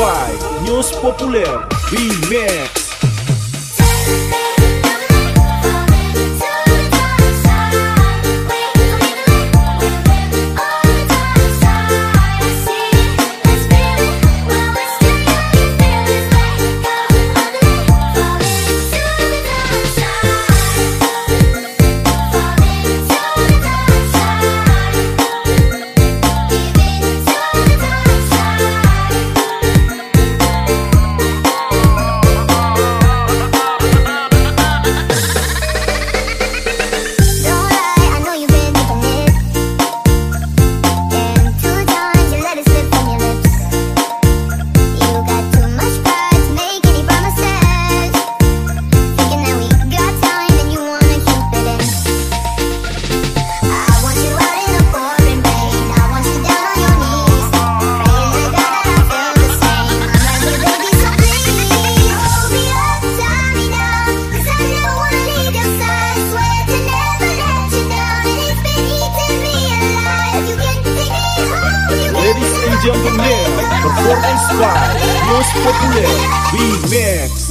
vai, News Popular, Big Man. Soul Inspire, Los Populaires, Remix.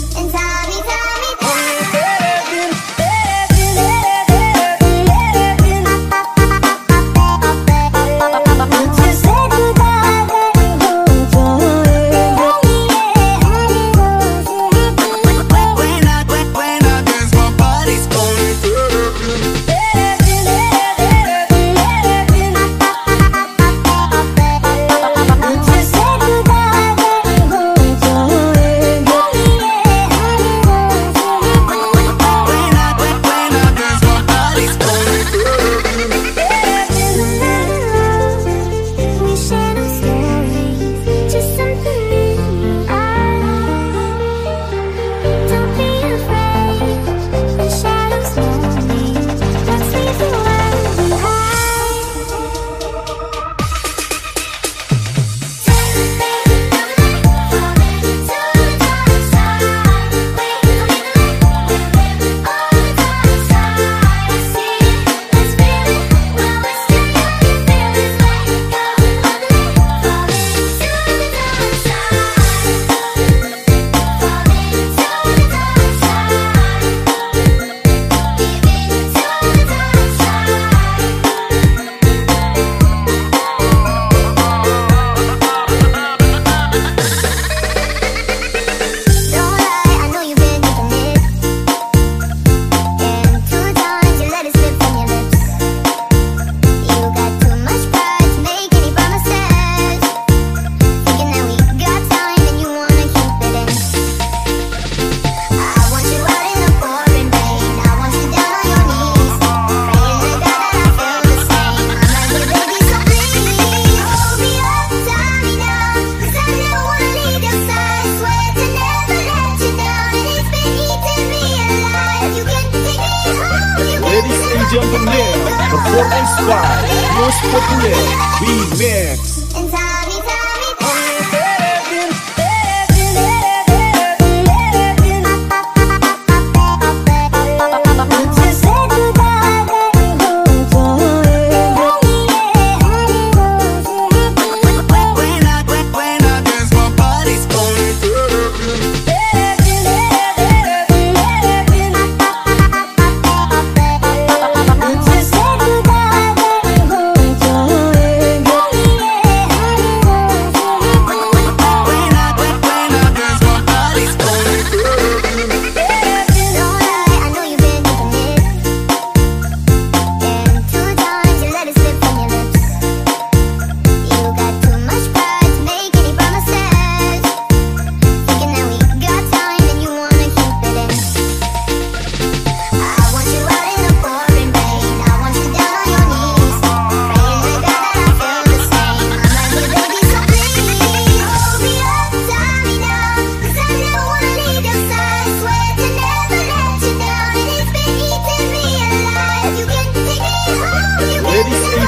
Millionaire, performance by Most Popular, mix.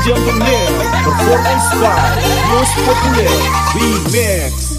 DJ Lunaire, performance by Most Popular Remix.